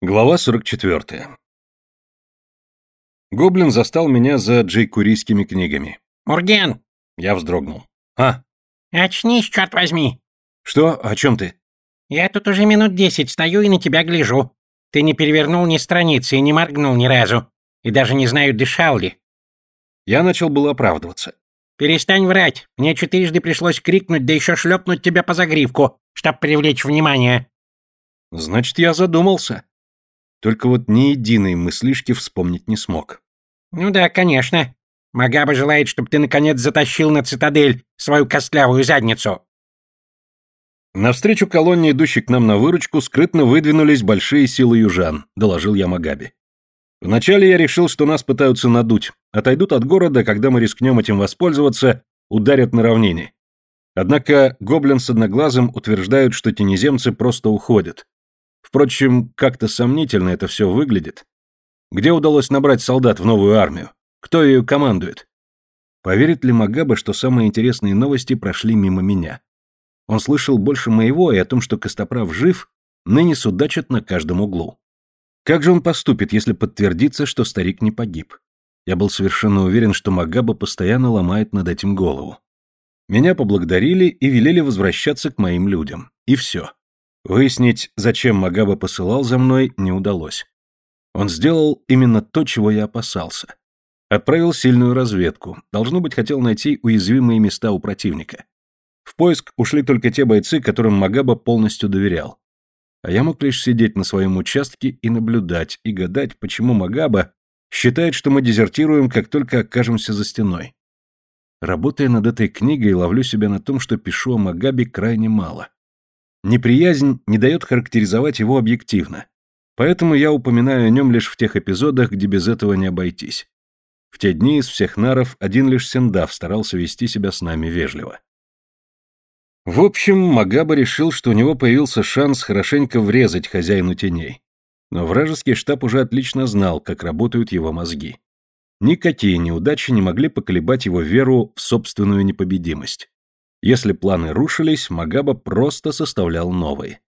Глава 44. Гоблин застал меня за джейкурийскими книгами. «Мурген!» Я вздрогнул. «А, «Очнись, черт возьми! что? О чем ты?» Я тут уже минут десять стою и на тебя гляжу. Ты не перевернул ни страницы и не моргнул ни разу. И даже не знаю, дышал ли. Я начал было оправдываться. Перестань врать. Мне четырежды пришлось крикнуть, да еще шлепнуть тебя по загривку, чтоб привлечь внимание. Значит, я задумался. Только вот ни единой мыслишки вспомнить не смог. Ну да, конечно. Магаба желает, чтобы ты наконец затащил на цитадель свою костлявую задницу. Навстречу колонне, идущей к нам на выручку, скрытно выдвинулись большие силы южан, доложил я Магаби. Вначале я решил, что нас пытаются надуть, отойдут от города, когда мы рискнем этим воспользоваться, ударят на равнине. Однако гоблин с одноглазым утверждают, что тенеземцы просто уходят. Впрочем, как-то сомнительно это все выглядит. Где удалось набрать солдат в новую армию? Кто ею командует? Поверит ли Магаба, что самые интересные новости прошли мимо меня? Он слышал больше моего и о том, что Костоправ жив, ныне судачат на каждом углу. Как же он поступит, если подтвердится, что старик не погиб? Я был совершенно уверен, что Магаба постоянно ломает над этим голову. Меня поблагодарили и велели возвращаться к моим людям. И все. Выяснить, зачем Магаба посылал за мной, не удалось. Он сделал именно то, чего я опасался. Отправил сильную разведку. Должно быть, хотел найти уязвимые места у противника. В поиск ушли только те бойцы, которым Магаба полностью доверял. А я мог лишь сидеть на своем участке и наблюдать, и гадать, почему Магаба считает, что мы дезертируем, как только окажемся за стеной. Работая над этой книгой, ловлю себя на том, что пишу о Магабе крайне мало. Неприязнь не дает характеризовать его объективно, поэтому я упоминаю о нем лишь в тех эпизодах, где без этого не обойтись. В те дни из всех наров один лишь Сендав старался вести себя с нами вежливо. В общем, Магаба решил, что у него появился шанс хорошенько врезать хозяину теней. Но вражеский штаб уже отлично знал, как работают его мозги. Никакие неудачи не могли поколебать его веру в собственную непобедимость. Если планы рушились, Магаба просто составлял новые.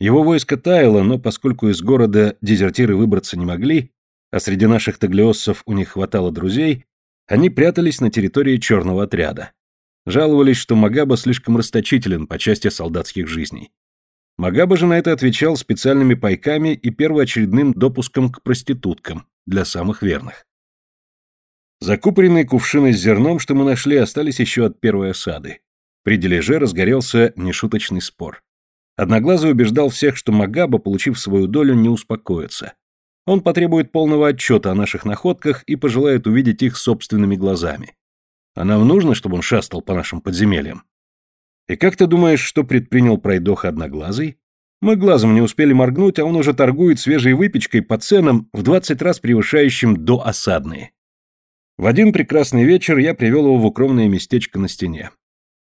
Его войско таяло, но поскольку из города дезертиры выбраться не могли, а среди наших таглиоссов у них хватало друзей, они прятались на территории черного отряда. Жаловались, что Магаба слишком расточителен по части солдатских жизней. Магаба же на это отвечал специальными пайками и первоочередным допуском к проституткам для самых верных. Закупоренные кувшины с зерном, что мы нашли, остались еще от первой осады. При дележе разгорелся нешуточный спор. Одноглазый убеждал всех, что Магаба, получив свою долю, не успокоится. Он потребует полного отчета о наших находках и пожелает увидеть их собственными глазами. А нам нужно, чтобы он шастал по нашим подземельям. И как ты думаешь, что предпринял пройдоха Одноглазый? Мы глазом не успели моргнуть, а он уже торгует свежей выпечкой по ценам в 20 раз превышающим до осадные. В один прекрасный вечер я привел его в укромное местечко на стене.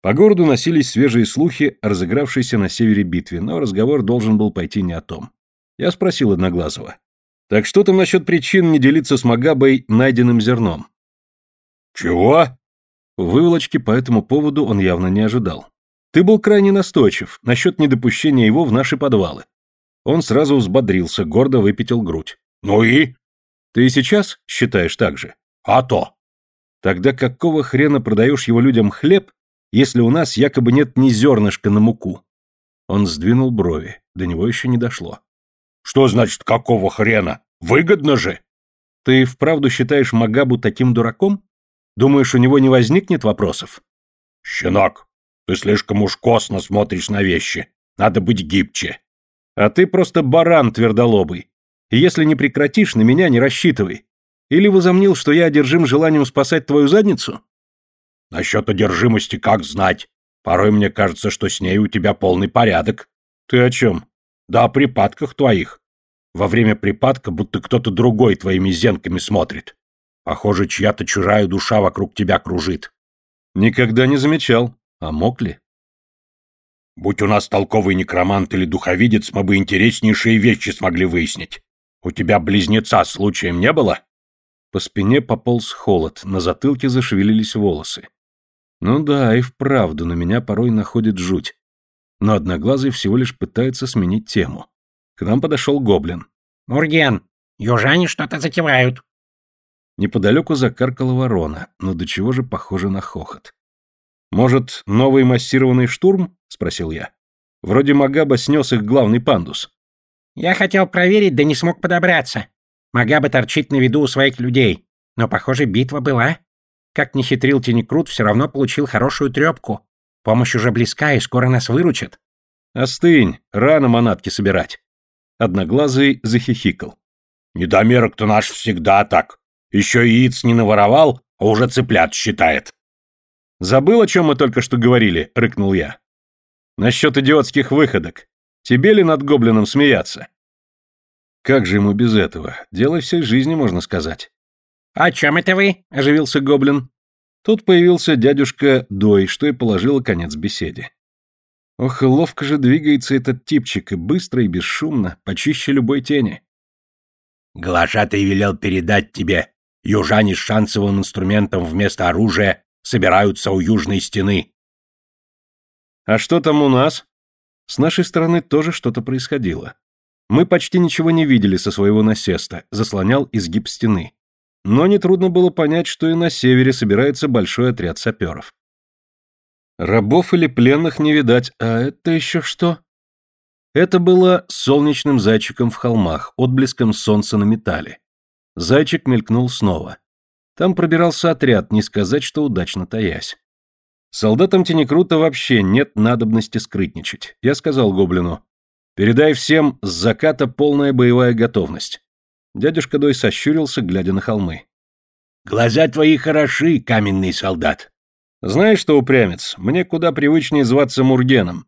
По городу носились свежие слухи о разыгравшейся на севере битве, но разговор должен был пойти не о том. Я спросил Одноглазого. «Так что там насчет причин не делиться с Магабой найденным зерном?» «Чего?» Выволочки по этому поводу он явно не ожидал. «Ты был крайне настойчив насчет недопущения его в наши подвалы». Он сразу взбодрился, гордо выпятил грудь. «Ну и?» «Ты и сейчас считаешь так же?» «А то!» «Тогда какого хрена продаешь его людям хлеб, если у нас якобы нет ни зернышка на муку?» Он сдвинул брови, до него еще не дошло. «Что значит какого хрена? Выгодно же!» «Ты вправду считаешь Магабу таким дураком? Думаешь, у него не возникнет вопросов?» «Щенок, ты слишком уж косно смотришь на вещи. Надо быть гибче». «А ты просто баран твердолобый. И если не прекратишь, на меня не рассчитывай. Или возомнил, что я одержим желанием спасать твою задницу?» «Насчет одержимости как знать. Порой мне кажется, что с ней у тебя полный порядок». «Ты о чем?» «Да о припадках твоих. Во время припадка будто кто-то другой твоими зенками смотрит. Похоже, чья-то чужая душа вокруг тебя кружит». «Никогда не замечал. А мог ли?» «Будь у нас толковый некромант или духовидец, мы бы интереснейшие вещи смогли выяснить. У тебя близнеца случаем не было?» По спине пополз холод, на затылке зашевелились волосы. Ну да, и вправду на меня порой находит жуть. Но Одноглазый всего лишь пытается сменить тему. К нам подошел гоблин. «Мурген, южане что-то затевают». Неподалеку закаркала ворона, но до чего же похоже на хохот. «Может, новый массированный штурм?» — спросил я. «Вроде Магаба снес их главный пандус». «Я хотел проверить, да не смог подобраться. Магаба торчит на виду у своих людей. Но, похоже, битва была. Как ни хитрил Тенекрут, все равно получил хорошую трепку. Помощь уже близка, и скоро нас выручат». «Остынь, рано манатки собирать». Одноглазый захихикал. «Недомерок-то наш всегда так. Еще яиц не наворовал, а уже цыплят считает». «Забыл, о чем мы только что говорили?» — рыкнул я. «Насчет идиотских выходок. Тебе ли над гоблином смеяться?» Как же ему без этого? Дело всей жизни, можно сказать. «О чем это вы?» — оживился гоблин. Тут появился дядюшка Дой, что и положило конец беседе. Ох, ловко же двигается этот типчик, и быстро, и бесшумно, почище любой тени. Глашатый велел передать тебе. Южане с шансовым инструментом вместо оружия собираются у южной стены. А что там у нас? С нашей стороны тоже что-то происходило. Мы почти ничего не видели со своего насеста, заслонял изгиб стены. Но нетрудно было понять, что и на севере собирается большой отряд саперов. Рабов или пленных не видать, а это еще что? Это было солнечным зайчиком в холмах, отблеском солнца на металле. Зайчик мелькнул снова. Там пробирался отряд, не сказать, что удачно таясь. Солдатам Тенекрута вообще нет надобности скрытничать. Я сказал гоблину, передай всем с заката полная боевая готовность. Дядюшка Дой сощурился, глядя на холмы. Глаза твои хороши, каменный солдат. Знаешь что, упрямец, мне куда привычнее зваться Мургеном.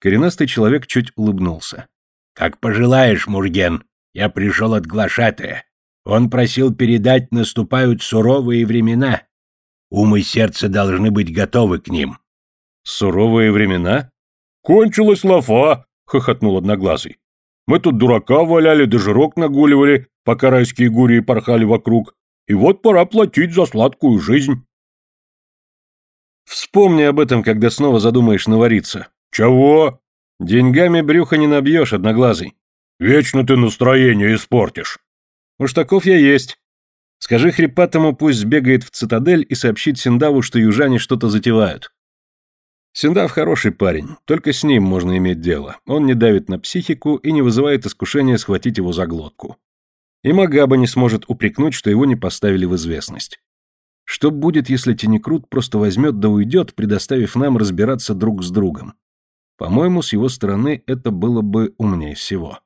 Коренастый человек чуть улыбнулся. Как пожелаешь, Мурген. Я пришел от глашатая. Он просил передать, наступают суровые времена. Ум и сердце должны быть готовы к ним. Суровые времена? Кончилась лафа, хохотнул одноглазый. Мы тут дурака валяли, да жирок нагуливали, пока райские гурии порхали вокруг. И вот пора платить за сладкую жизнь. Вспомни об этом, когда снова задумаешь навариться. Чего? Деньгами брюха не набьешь, одноглазый. Вечно ты настроение испортишь. Уж таков я есть. Скажи хрипатому, пусть сбегает в цитадель и сообщит Синдаву, что южане что-то затевают. Синдав хороший парень, только с ним можно иметь дело. Он не давит на психику и не вызывает искушения схватить его за глотку. И Магаба не сможет упрекнуть, что его не поставили в известность. Что будет, если Тенекрут просто возьмет да уйдет, предоставив нам разбираться друг с другом? По-моему, с его стороны это было бы умнее всего.